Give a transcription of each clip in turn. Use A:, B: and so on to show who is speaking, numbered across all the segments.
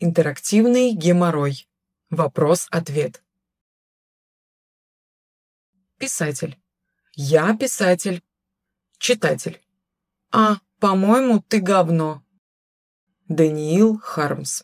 A: Интерактивный геморрой. Вопрос-ответ. Писатель. Я писатель. Читатель. А, по-моему, ты говно. Даниил Хармс.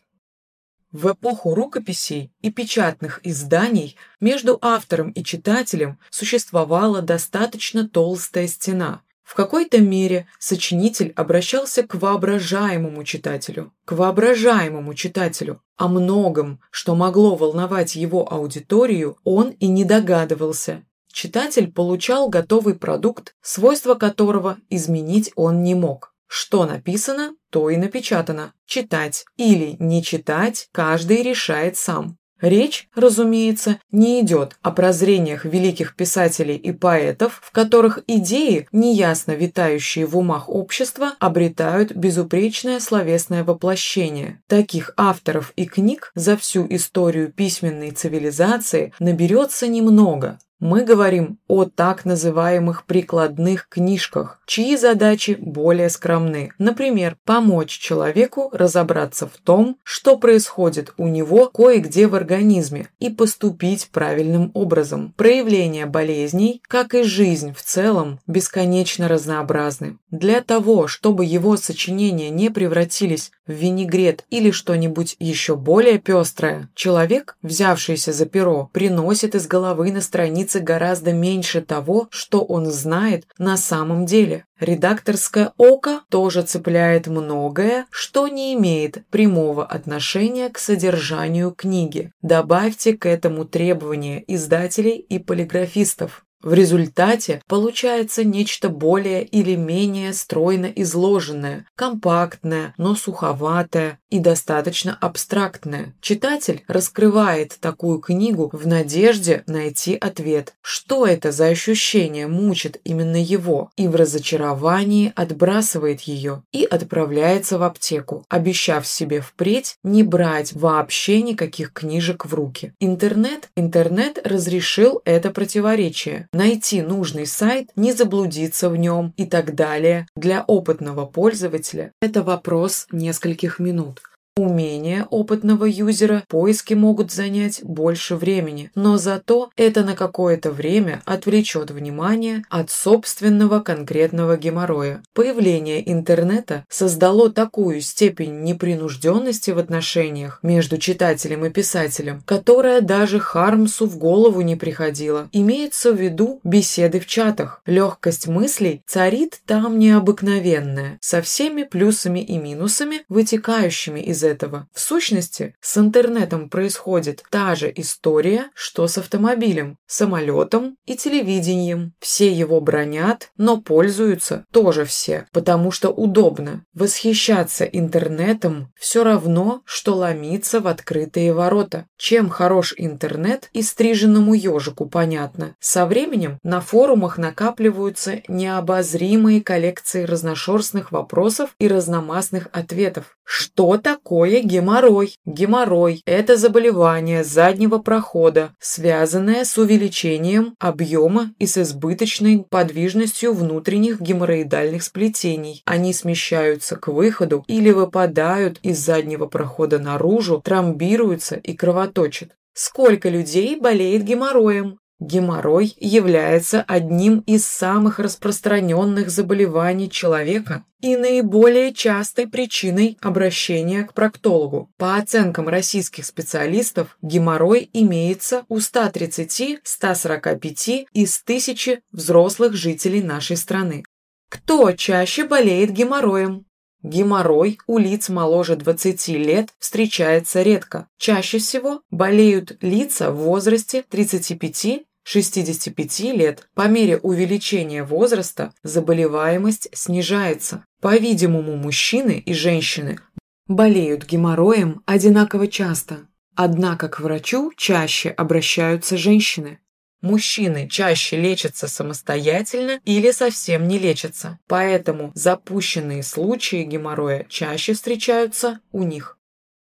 A: В эпоху рукописей и печатных изданий между автором и читателем существовала достаточно толстая стена, в какой-то мере сочинитель обращался к воображаемому читателю, к воображаемому читателю. О многом, что могло волновать его аудиторию, он и не догадывался. Читатель получал готовый продукт, свойства которого изменить он не мог. Что написано, то и напечатано. Читать или не читать каждый решает сам. Речь, разумеется, не идет о прозрениях великих писателей и поэтов, в которых идеи, неясно витающие в умах общества, обретают безупречное словесное воплощение. Таких авторов и книг за всю историю письменной цивилизации наберется немного, мы говорим о так называемых прикладных книжках, чьи задачи более скромны. Например, помочь человеку разобраться в том, что происходит у него кое-где в организме и поступить правильным образом. Проявления болезней, как и жизнь в целом, бесконечно разнообразны. Для того, чтобы его сочинения не превратились в винегрет или что-нибудь еще более пестрое, человек, взявшийся за перо, приносит из головы на странице гораздо меньше того, что он знает на самом деле. Редакторское око тоже цепляет многое, что не имеет прямого отношения к содержанию книги. Добавьте к этому требования издателей и полиграфистов. В результате получается нечто более или менее стройно изложенное, компактное, но суховатое и достаточно абстрактное. Читатель раскрывает такую книгу в надежде найти ответ, что это за ощущение мучит именно его, и в разочаровании отбрасывает ее и отправляется в аптеку, обещав себе впредь не брать вообще никаких книжек в руки. Интернет, интернет разрешил это противоречие найти нужный сайт, не заблудиться в нем и так далее. Для опытного пользователя это вопрос нескольких минут. Умения опытного юзера поиски могут занять больше времени, но зато это на какое-то время отвлечет внимание от собственного конкретного геморроя. Появление интернета создало такую степень непринужденности в отношениях между читателем и писателем, которая даже Хармсу в голову не приходила. Имеется в виду беседы в чатах. Легкость мыслей царит там необыкновенная, со всеми плюсами и минусами, вытекающими из этого. В сущности, с интернетом происходит та же история, что с автомобилем, самолетом и телевидением. Все его бронят, но пользуются тоже все, потому что удобно. Восхищаться интернетом все равно, что ломиться в открытые ворота. Чем хорош интернет и стриженному ежику понятно. Со временем на форумах накапливаются необозримые коллекции разношерстных вопросов и разномастных ответов. Что такое геморрой? Геморрой – это заболевание заднего прохода, связанное с увеличением объема и с избыточной подвижностью внутренних геморроидальных сплетений. Они смещаются к выходу или выпадают из заднего прохода наружу, тромбируются и кровоточат. Сколько людей болеет геморроем? Геморрой является одним из самых распространенных заболеваний человека и наиболее частой причиной обращения к проктологу. По оценкам российских специалистов, геморрой имеется у 130-145 из 1000 взрослых жителей нашей страны. Кто чаще болеет геморроем? Геморрой у лиц моложе 20 лет встречается редко. Чаще всего болеют лица в возрасте 35-65 лет. По мере увеличения возраста заболеваемость снижается. По-видимому, мужчины и женщины болеют геморроем одинаково часто. Однако к врачу чаще обращаются женщины. Мужчины чаще лечатся самостоятельно или совсем не лечатся, поэтому запущенные случаи геморроя чаще встречаются у них.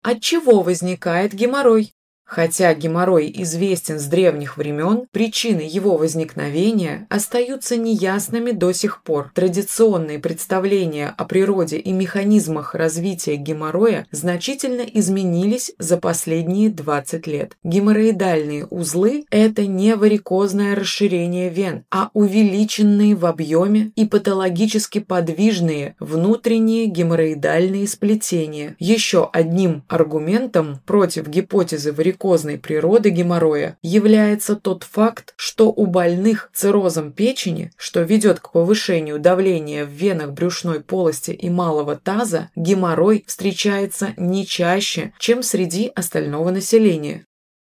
A: От чего возникает геморрой? Хотя геморрой известен с древних времен, причины его возникновения остаются неясными до сих пор. Традиционные представления о природе и механизмах развития геморроя значительно изменились за последние 20 лет. Геморроидальные узлы – это не варикозное расширение вен, а увеличенные в объеме и патологически подвижные внутренние геморроидальные сплетения. Еще одним аргументом против гипотезы варикозного варикозной природы геморроя является тот факт, что у больных циррозом печени, что ведет к повышению давления в венах брюшной полости и малого таза, геморрой встречается не чаще, чем среди остального населения.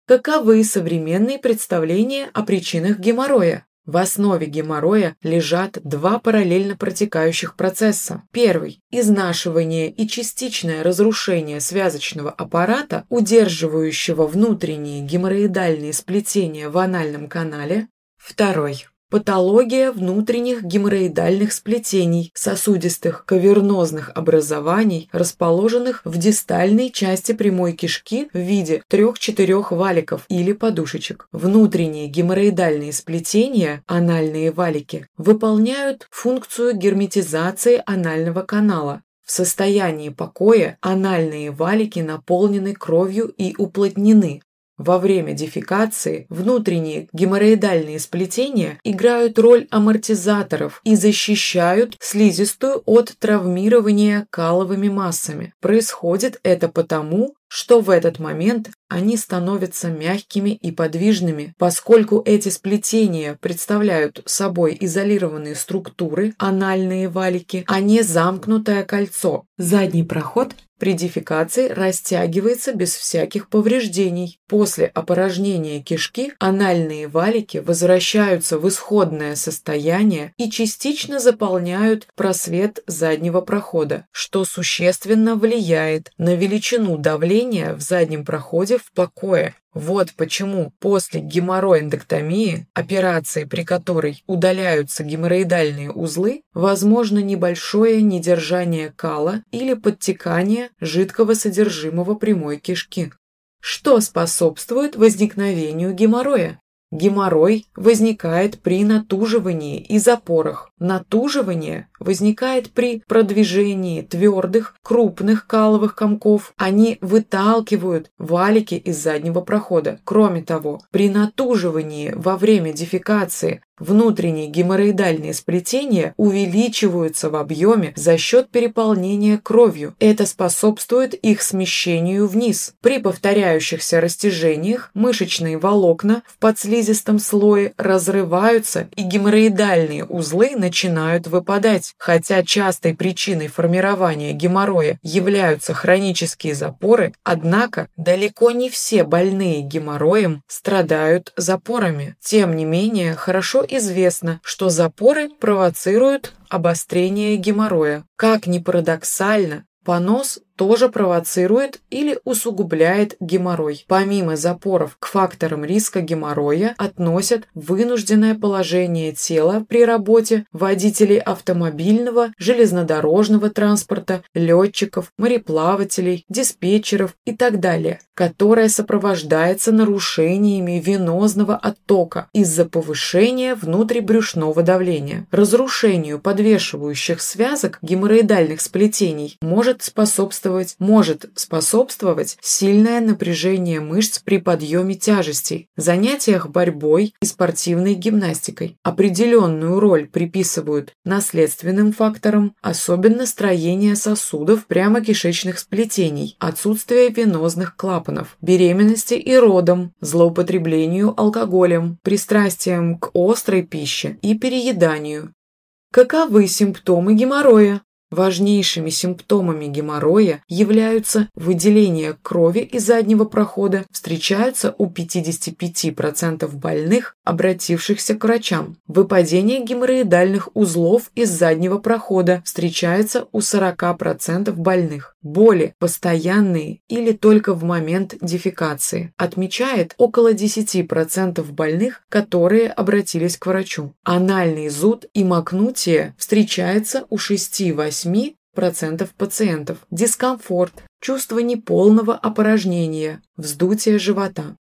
A: Каковы современные представления о причинах геморроя? В основе геморроя лежат два параллельно протекающих процесса. Первый – изнашивание и частичное разрушение связочного аппарата, удерживающего внутренние геморроидальные сплетения в анальном канале. Второй Патология внутренних геморроидальных сплетений, сосудистых кавернозных образований, расположенных в дистальной части прямой кишки в виде трех-четырех валиков или подушечек. Внутренние геморроидальные сплетения, анальные валики, выполняют функцию герметизации анального канала, в состоянии покоя анальные валики наполнены кровью и уплотнены, во время дефекации внутренние геморроидальные сплетения играют роль амортизаторов и защищают слизистую от травмирования каловыми массами. Происходит это потому, что в этот момент они становятся мягкими и подвижными, поскольку эти сплетения представляют собой изолированные структуры, анальные валики, а не замкнутое кольцо. Задний проход при дефекации растягивается без всяких повреждений. После опорожнения кишки анальные валики возвращаются в исходное состояние и частично заполняют просвет заднего прохода, что существенно влияет на величину давления в заднем проходе в покое. Вот почему после геморроэндоктомии, операции, при которой удаляются геморроидальные узлы, возможно небольшое недержание кала или подтекание жидкого содержимого прямой кишки. Что способствует возникновению геморроя? Геморрой возникает при натуживании и запорах. Натуживание возникает при продвижении твердых, крупных каловых комков. Они выталкивают валики из заднего прохода. Кроме того, при натуживании во время дефекации Внутренние геморроидальные сплетения увеличиваются в объеме за счет переполнения кровью. Это способствует их смещению вниз. При повторяющихся растяжениях мышечные волокна в подслизистом слое разрываются и геморроидальные узлы начинают выпадать. Хотя частой причиной формирования геморроя являются хронические запоры, однако далеко не все больные геморроем страдают запорами. Тем не менее, хорошо известно, что запоры провоцируют обострение геморроя. Как ни парадоксально, понос тоже провоцирует или усугубляет геморрой. Помимо запоров к факторам риска геморроя относят вынужденное положение тела при работе водителей автомобильного, железнодорожного транспорта, летчиков, мореплавателей, диспетчеров и так далее, которое сопровождается нарушениями венозного оттока из-за повышения внутрибрюшного давления. Разрушению подвешивающих связок геморроидальных сплетений может способствовать способствовать, может способствовать сильное напряжение мышц при подъеме тяжестей, занятиях борьбой и спортивной гимнастикой. Определенную роль приписывают наследственным факторам, особенно строение сосудов прямо-кишечных сплетений, отсутствие венозных клапанов, беременности и родам, злоупотреблению алкоголем, пристрастием к острой пище и перееданию. Каковы симптомы геморроя? Важнейшими симптомами геморроя являются выделение крови из заднего прохода, встречаются у 55% больных, обратившихся к врачам. Выпадение геморроидальных узлов из заднего прохода встречается у 40% больных. Боли постоянные или только в момент дефекации. Отмечает около 10% больных, которые обратились к врачу. Анальный зуд и макнутие встречается у 6-8 8% пациентов. Дискомфорт, чувство неполного опорожнения, вздутие живота.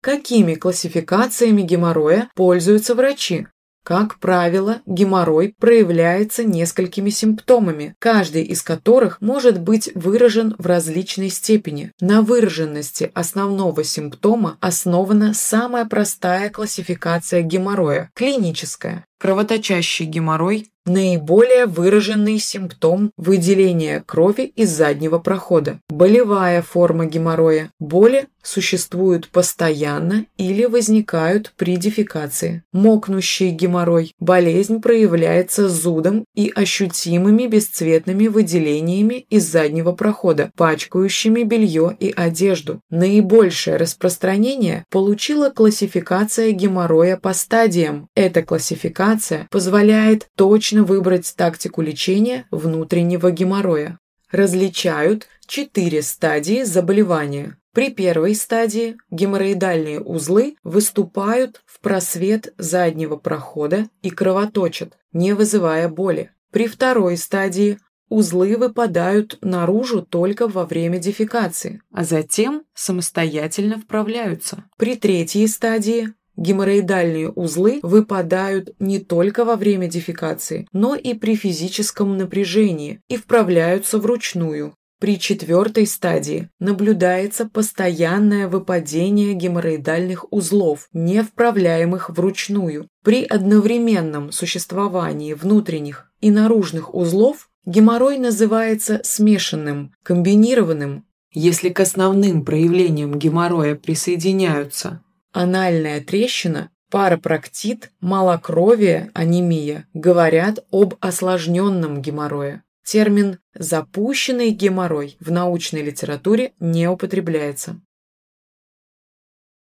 A: Какими классификациями геморроя пользуются врачи? Как правило, геморрой проявляется несколькими симптомами, каждый из которых может быть выражен в различной степени. На выраженности основного симптома основана самая простая классификация геморроя – клиническая. Кровоточащий геморрой Наиболее выраженный симптом выделения крови из заднего прохода. Болевая форма геморроя. Боли существуют постоянно или возникают при дефекации. Мокнущий геморрой. Болезнь проявляется зудом и ощутимыми бесцветными выделениями из заднего прохода, пачкающими белье и одежду. Наибольшее распространение получила классификация геморроя по стадиям. Эта классификация позволяет точно точно выбрать тактику лечения внутреннего геморроя. Различают четыре стадии заболевания. При первой стадии геморроидальные узлы выступают в просвет заднего прохода и кровоточат, не вызывая боли. При второй стадии узлы выпадают наружу только во время дефекации, а затем самостоятельно вправляются. При третьей стадии Геморроидальные узлы выпадают не только во время дефекации, но и при физическом напряжении и вправляются вручную. При четвертой стадии наблюдается постоянное выпадение геморроидальных узлов, не вправляемых вручную. При одновременном существовании внутренних и наружных узлов геморрой называется смешанным, комбинированным. Если к основным проявлениям геморроя присоединяются анальная трещина, парапроктит, малокровие, анемия говорят об осложненном геморрое. Термин «запущенный геморрой» в научной литературе не употребляется.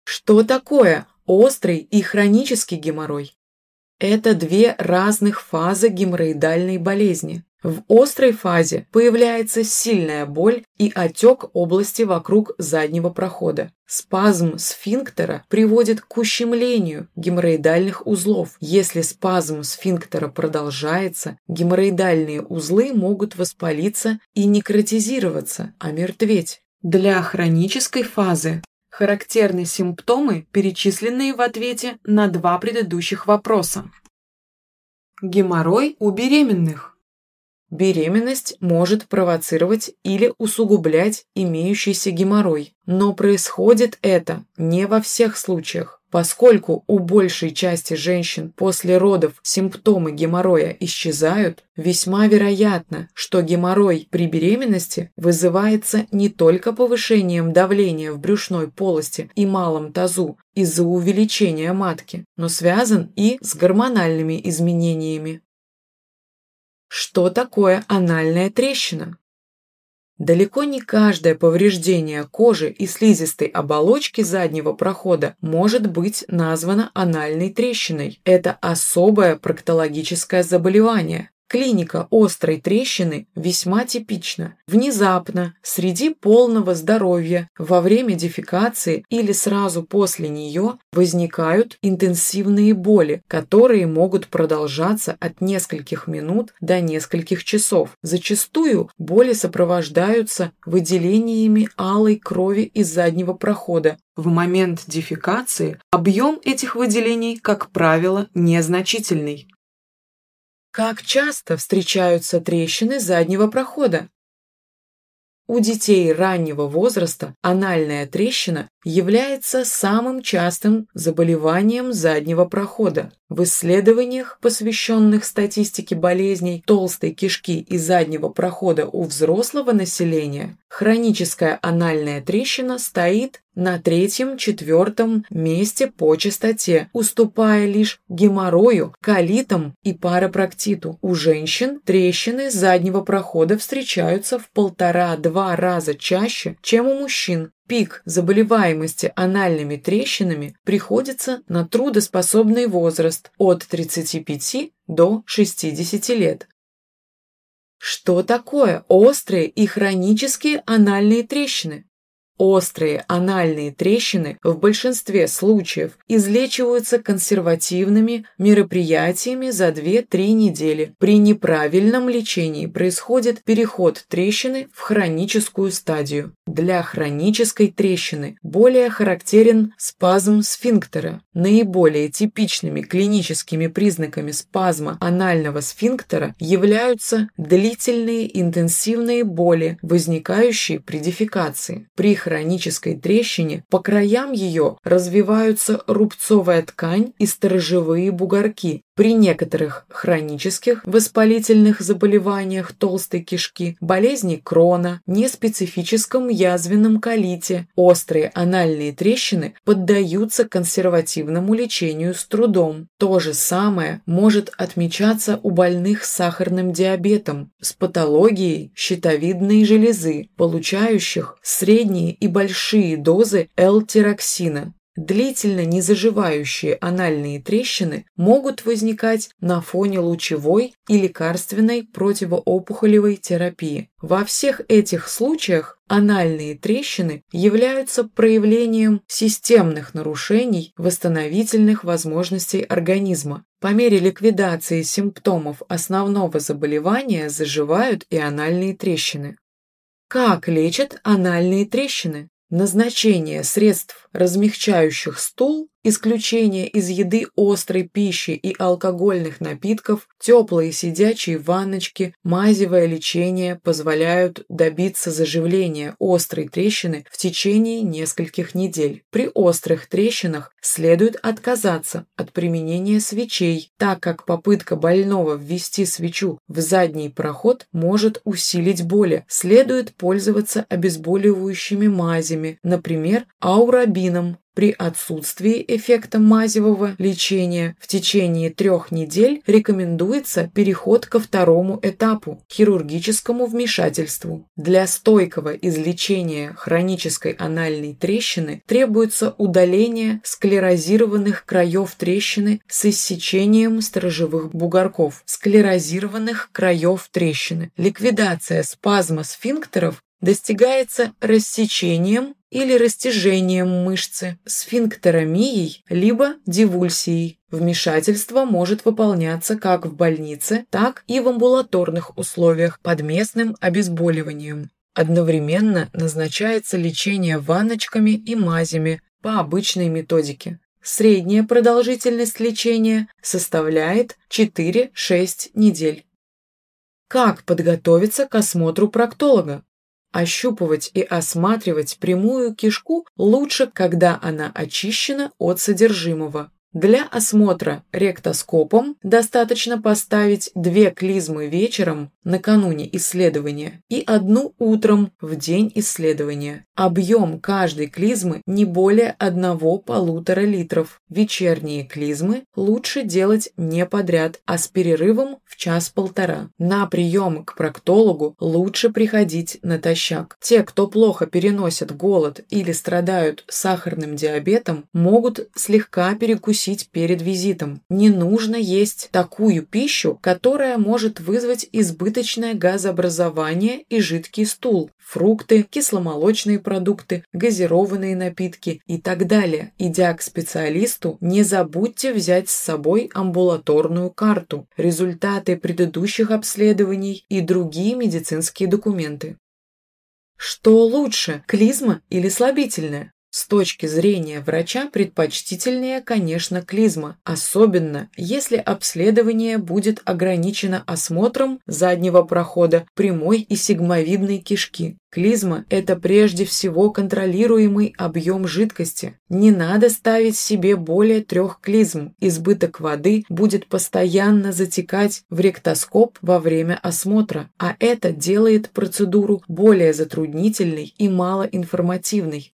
A: Что такое острый и хронический геморрой? Это две разных фазы геморроидальной болезни. В острой фазе появляется сильная боль и отек области вокруг заднего прохода. Спазм сфинктера приводит к ущемлению геморроидальных узлов. Если спазм сфинктера продолжается, геморроидальные узлы могут воспалиться и некротизироваться, омертветь. Для хронической фазы характерны симптомы, перечисленные в ответе на два предыдущих вопроса. Геморрой у беременных. Беременность может провоцировать или усугублять имеющийся геморрой, но происходит это не во всех случаях. Поскольку у большей части женщин после родов симптомы геморроя исчезают, весьма вероятно, что геморрой при беременности вызывается не только повышением давления в брюшной полости и малом тазу из-за увеличения матки, но связан и с гормональными изменениями. Что такое анальная трещина? Далеко не каждое повреждение кожи и слизистой оболочки заднего прохода может быть названо анальной трещиной. Это особое проктологическое заболевание, Клиника острой трещины весьма типична. Внезапно, среди полного здоровья, во время дефекации или сразу после нее возникают интенсивные боли, которые могут продолжаться от нескольких минут до нескольких часов. Зачастую боли сопровождаются выделениями алой крови из заднего прохода, в момент дефекации объем этих выделений, как правило, незначительный. Как часто встречаются трещины заднего прохода? У детей раннего возраста анальная трещина является самым частым заболеванием заднего прохода. В исследованиях, посвященных статистике болезней толстой кишки и заднего прохода у взрослого населения, хроническая анальная трещина стоит на третьем-четвертом месте по частоте, уступая лишь геморрою, колитам и парапроктиту. У женщин трещины заднего прохода встречаются в полтора-два раза чаще, чем у мужчин. Пик заболеваемости анальными трещинами приходится на трудоспособный возраст от 35 до 60 лет. Что такое острые и хронические анальные трещины? Острые анальные трещины в большинстве случаев излечиваются консервативными мероприятиями за 2-3 недели. При неправильном лечении происходит переход трещины в хроническую стадию. Для хронической трещины более характерен спазм сфинктера. Наиболее типичными клиническими признаками спазма анального сфинктера являются длительные интенсивные боли, возникающие при дефекации. При хронической трещине по краям ее развиваются рубцовая ткань и сторожевые бугорки, при некоторых хронических воспалительных заболеваниях толстой кишки, болезни крона, неспецифическом язвенном колите, острые анальные трещины поддаются консервативному лечению с трудом. То же самое может отмечаться у больных с сахарным диабетом, с патологией щитовидной железы, получающих средние и большие дозы L-тироксина. Длительно незаживающие анальные трещины могут возникать на фоне лучевой и лекарственной противоопухолевой терапии. Во всех этих случаях анальные трещины являются проявлением системных нарушений восстановительных возможностей организма. По мере ликвидации симптомов основного заболевания заживают и анальные трещины. Как лечат анальные трещины? Назначение средств, размягчающих стул, исключение из еды острой пищи и алкогольных напитков, теплые сидячие ванночки, мазевое лечение позволяют добиться заживления острой трещины в течение нескольких недель. При острых трещинах следует отказаться от применения свечей, так как попытка больного ввести свечу в задний проход может усилить боли. Следует пользоваться обезболивающими мазями, например, аурабином, при отсутствии эффекта мазевого лечения в течение трех недель рекомендуется переход ко второму этапу – хирургическому вмешательству. Для стойкого излечения хронической анальной трещины требуется удаление склерозированных краев трещины с иссечением сторожевых бугорков, склерозированных краев трещины. Ликвидация спазма сфинктеров достигается рассечением или растяжением мышцы, сфинктеромией, либо дивульсией. Вмешательство может выполняться как в больнице, так и в амбулаторных условиях под местным обезболиванием. Одновременно назначается лечение ванночками и мазями по обычной методике. Средняя продолжительность лечения составляет 4-6 недель. Как подготовиться к осмотру проктолога? Ощупывать и осматривать прямую кишку лучше, когда она очищена от содержимого. Для осмотра ректоскопом достаточно поставить две клизмы вечером накануне исследования и одну утром в день исследования. Объем каждой клизмы не более 1-1,5 литров. Вечерние клизмы лучше делать не подряд, а с перерывом в час-полтора. На прием к проктологу лучше приходить натощак. Те, кто плохо переносят голод или страдают сахарным диабетом, могут слегка перекусить перед визитом. Не нужно есть такую пищу, которая может вызвать избыточное газообразование и жидкий стул, фрукты, кисломолочные продукты, газированные напитки и так далее. Идя к специалисту, не забудьте взять с собой амбулаторную карту, результаты предыдущих обследований и другие медицинские документы. Что лучше, клизма или слабительное? С точки зрения врача предпочтительнее, конечно, клизма, особенно если обследование будет ограничено осмотром заднего прохода прямой и сигмовидной кишки. Клизма – это прежде всего контролируемый объем жидкости. Не надо ставить себе более трех клизм. Избыток воды будет постоянно затекать в ректоскоп во время осмотра, а это делает процедуру более затруднительной и малоинформативной.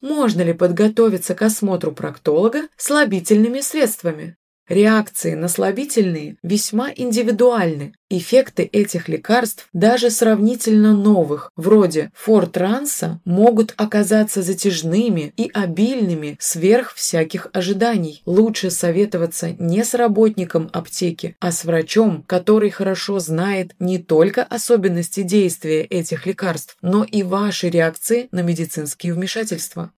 A: Можно ли подготовиться к осмотру проктолога слабительными средствами? Реакции на слабительные весьма индивидуальны. Эффекты этих лекарств, даже сравнительно новых, вроде фортранса, могут оказаться затяжными и обильными сверх всяких ожиданий. Лучше советоваться не с работником аптеки, а с врачом, который хорошо знает не только особенности действия этих лекарств, но и ваши реакции на медицинские вмешательства.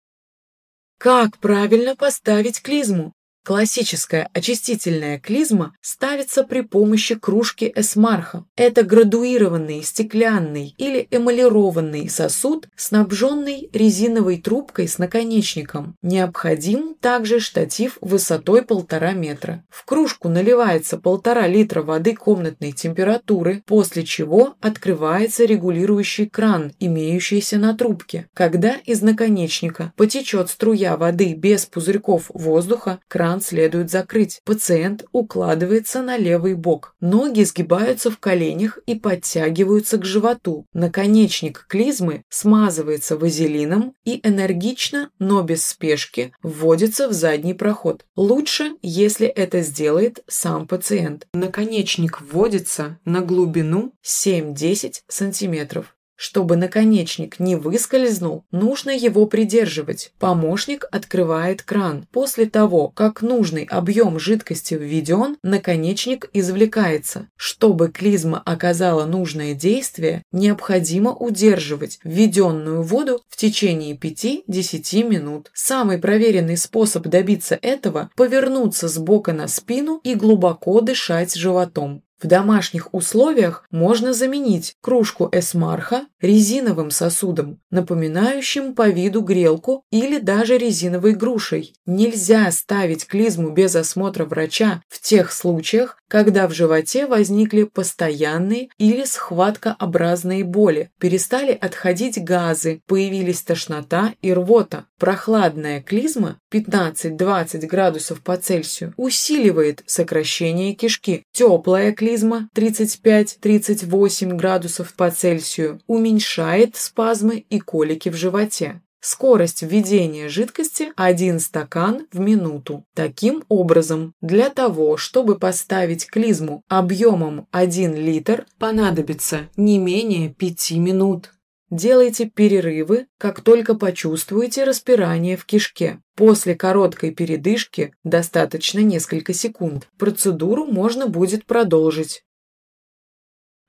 A: Как правильно поставить клизму? Классическая очистительная клизма ставится при помощи кружки эсмарха. Это градуированный стеклянный или эмалированный сосуд, снабженный резиновой трубкой с наконечником. Необходим также штатив высотой полтора метра. В кружку наливается полтора литра воды комнатной температуры, после чего открывается регулирующий кран, имеющийся на трубке. Когда из наконечника потечет струя воды без пузырьков воздуха, кран кран следует закрыть. Пациент укладывается на левый бок. Ноги сгибаются в коленях и подтягиваются к животу. Наконечник клизмы смазывается вазелином и энергично, но без спешки, вводится в задний проход. Лучше, если это сделает сам пациент. Наконечник вводится на глубину 7-10 см. Чтобы наконечник не выскользнул, нужно его придерживать. Помощник открывает кран. После того, как нужный объем жидкости введен, наконечник извлекается. Чтобы клизма оказала нужное действие, необходимо удерживать введенную воду в течение 5-10 минут. Самый проверенный способ добиться этого – повернуться с бока на спину и глубоко дышать животом. В домашних условиях можно заменить кружку эсмарха резиновым сосудом, напоминающим по виду грелку или даже резиновой грушей. Нельзя ставить клизму без осмотра врача в тех случаях, когда в животе возникли постоянные или схваткообразные боли, перестали отходить газы, появились тошнота и рвота. Прохладная клизма 15-20 градусов по Цельсию усиливает сокращение кишки. Теплая клизма 35-38 градусов по Цельсию уменьшает спазмы и колики в животе. Скорость введения жидкости 1 стакан в минуту. Таким образом, для того, чтобы поставить клизму объемом 1 литр, понадобится не менее 5 минут. Делайте перерывы, как только почувствуете распирание в кишке. После короткой передышки, достаточно несколько секунд, процедуру можно будет продолжить.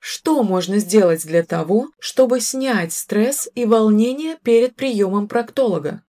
A: Что можно сделать для того, чтобы снять стресс и волнение перед приемом проктолога?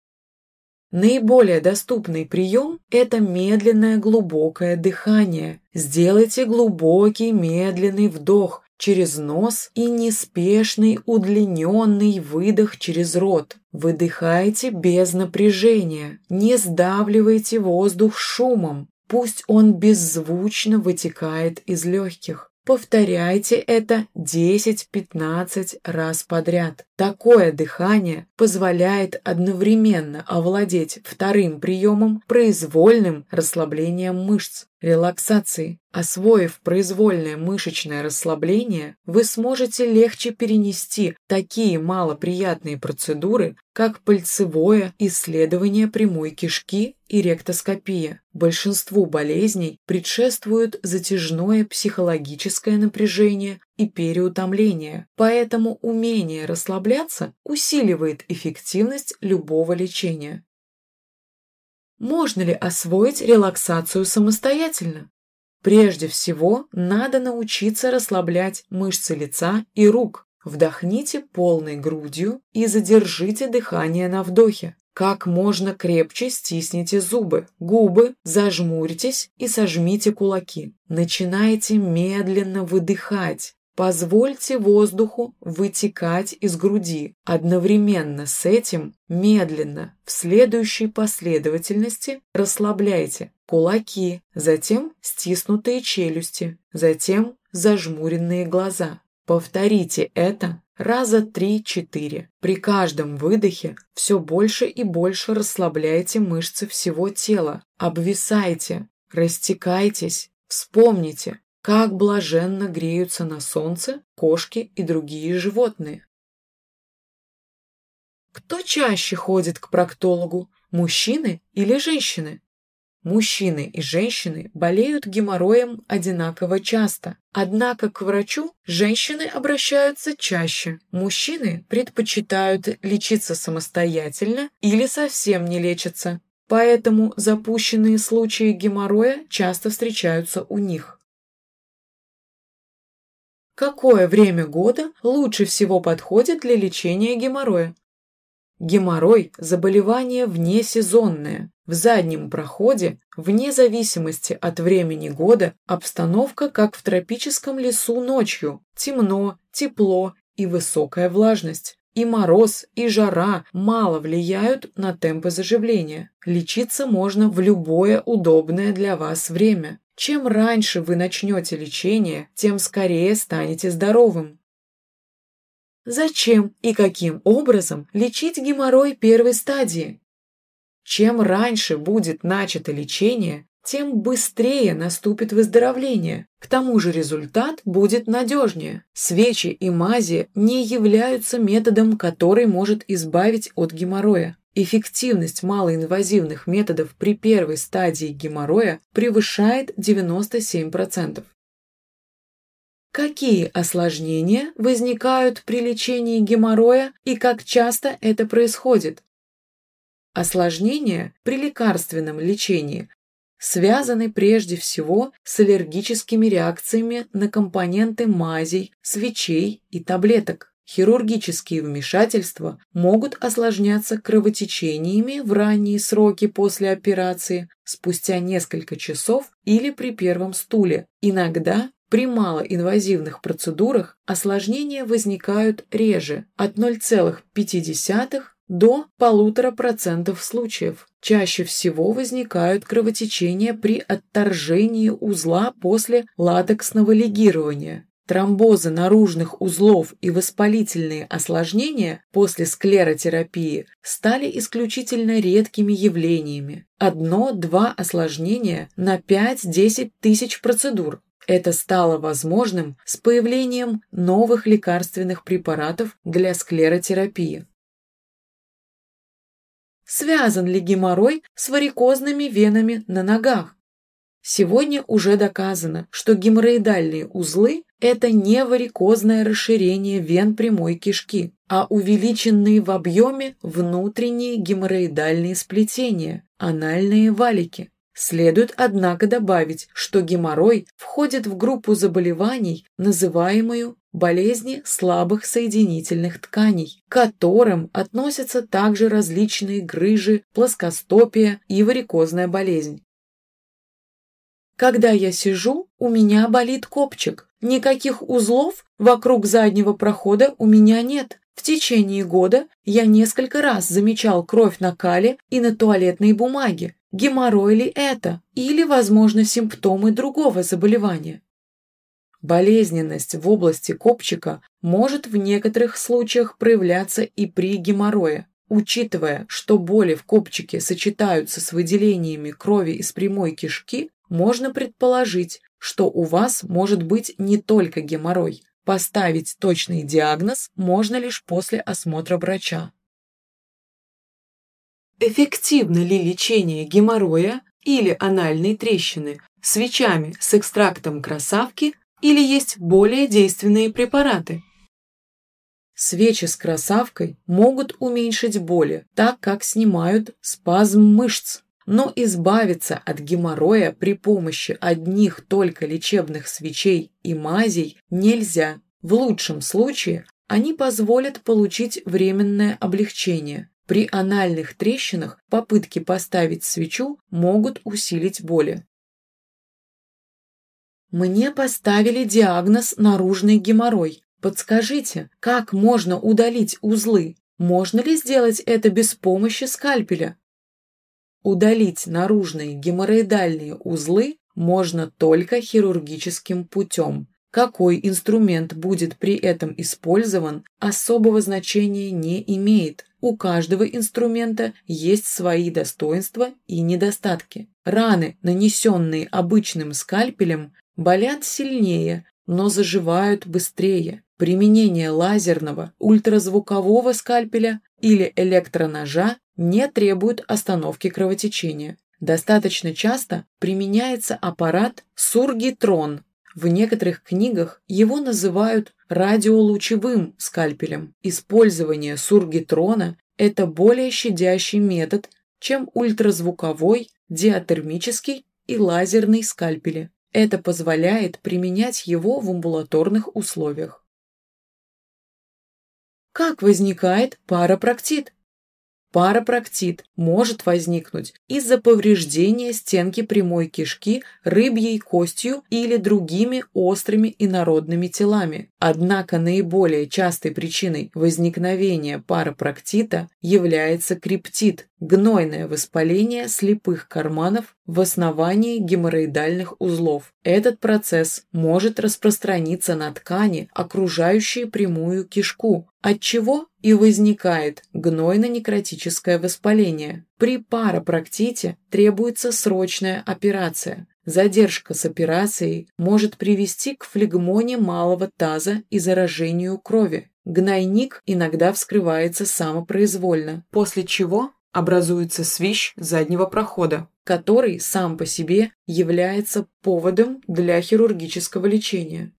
A: Наиболее доступный прием – это медленное глубокое дыхание. Сделайте глубокий медленный вдох через нос и неспешный удлиненный выдох через рот. Выдыхайте без напряжения, не сдавливайте воздух шумом, пусть он беззвучно вытекает из легких. Повторяйте это 10-15 раз подряд. Такое дыхание позволяет одновременно овладеть вторым приемом произвольным расслаблением мышц, релаксации. Освоив произвольное мышечное расслабление, вы сможете легче перенести такие малоприятные процедуры, как пальцевое исследование прямой кишки и ректоскопия. Большинству болезней предшествует затяжное психологическое напряжение и переутомление, поэтому умение расслабляться усиливает эффективность любого лечения. Можно ли освоить релаксацию самостоятельно? Прежде всего, надо научиться расслаблять мышцы лица и рук. Вдохните полной грудью и задержите дыхание на вдохе. Как можно крепче стисните зубы, губы, зажмурьтесь и сожмите кулаки. Начинайте медленно выдыхать. Позвольте воздуху вытекать из груди. Одновременно с этим медленно в следующей последовательности расслабляйте кулаки, затем стиснутые челюсти, затем зажмуренные глаза. Повторите это раза три-четыре. При каждом выдохе все больше и больше расслабляйте мышцы всего тела, обвисайте, растекайтесь. Вспомните, как блаженно греются на солнце кошки и другие животные. Кто чаще ходит к проктологу, мужчины или женщины? Мужчины и женщины болеют геморроем одинаково часто, однако к врачу женщины обращаются чаще. Мужчины предпочитают лечиться самостоятельно или совсем не лечатся, поэтому запущенные случаи геморроя часто встречаются у них. Какое время года лучше всего подходит для лечения геморроя? Геморрой – заболевание внесезонное. В заднем проходе, вне зависимости от времени года, обстановка как в тропическом лесу ночью. Темно, тепло и высокая влажность. И мороз, и жара мало влияют на темпы заживления. Лечиться можно в любое удобное для вас время. Чем раньше вы начнете лечение, тем скорее станете здоровым. Зачем и каким образом лечить геморрой первой стадии? Чем раньше будет начато лечение, тем быстрее наступит выздоровление. К тому же результат будет надежнее. Свечи и мази не являются методом, который может избавить от геморроя. Эффективность малоинвазивных методов при первой стадии геморроя превышает 97%. Какие осложнения возникают при лечении геморроя и как часто это происходит? Осложнения при лекарственном лечении связаны прежде всего с аллергическими реакциями на компоненты мазей, свечей и таблеток. Хирургические вмешательства могут осложняться кровотечениями в ранние сроки после операции, спустя несколько часов или при первом стуле, иногда при малоинвазивных процедурах осложнения возникают реже от 0,5 до 1,5% случаев. Чаще всего возникают кровотечения при отторжении узла после латексного лигирования. Тромбозы наружных узлов и воспалительные осложнения после склеротерапии стали исключительно редкими явлениями. Одно-два осложнения на 5-10 тысяч процедур. Это стало возможным с появлением новых лекарственных препаратов для склеротерапии. Связан ли геморрой с варикозными венами на ногах? Сегодня уже доказано, что геморроидальные узлы – это не варикозное расширение вен прямой кишки, а увеличенные в объеме внутренние геморроидальные сплетения – анальные валики. Следует, однако, добавить, что геморрой входит в группу заболеваний, называемую болезни слабых соединительных тканей, к которым относятся также различные грыжи, плоскостопия и варикозная болезнь. Когда я сижу, у меня болит копчик. Никаких узлов вокруг заднего прохода у меня нет. В течение года я несколько раз замечал кровь на кале и на туалетной бумаге, геморрой ли это, или, возможно, симптомы другого заболевания. Болезненность в области копчика может в некоторых случаях проявляться и при геморрое. Учитывая, что боли в копчике сочетаются с выделениями крови из прямой кишки, можно предположить, что у вас может быть не только геморрой. Поставить точный диагноз можно лишь после осмотра врача. Эффективно ли лечение геморроя или анальной трещины свечами с экстрактом красавки или есть более действенные препараты? Свечи с красавкой могут уменьшить боли, так как снимают спазм мышц. Но избавиться от геморроя при помощи одних только лечебных свечей и мазей нельзя. В лучшем случае они позволят получить временное облегчение, при анальных трещинах попытки поставить свечу могут усилить боли. Мне поставили диагноз наружный геморрой. Подскажите, как можно удалить узлы? Можно ли сделать это без помощи скальпеля? Удалить наружные геморроидальные узлы можно только хирургическим путем. Какой инструмент будет при этом использован, особого значения не имеет. У каждого инструмента есть свои достоинства и недостатки. Раны, нанесенные обычным скальпелем, болят сильнее, но заживают быстрее. Применение лазерного, ультразвукового скальпеля или электроножа не требует остановки кровотечения. Достаточно часто применяется аппарат Сургитрон. В некоторых книгах его называют радиолучевым скальпелем. Использование сургитрона – это более щадящий метод, чем ультразвуковой, диатермический и лазерный скальпели. Это позволяет применять его в амбулаторных условиях. Как возникает парапроктит? Парапроктит может возникнуть из-за повреждения стенки прямой кишки рыбьей костью или другими острыми инородными телами. Однако наиболее частой причиной возникновения парапроктита является криптит – гнойное воспаление слепых карманов в основании геморроидальных узлов. Этот процесс может распространиться на ткани, окружающие прямую кишку, от чего и возникает гнойно-некротическое воспаление. При парапроктите требуется срочная операция. Задержка с операцией может привести к флегмоне малого таза и заражению крови. Гнойник иногда вскрывается самопроизвольно, после чего образуется свищ заднего прохода, который сам по себе является поводом для хирургического лечения.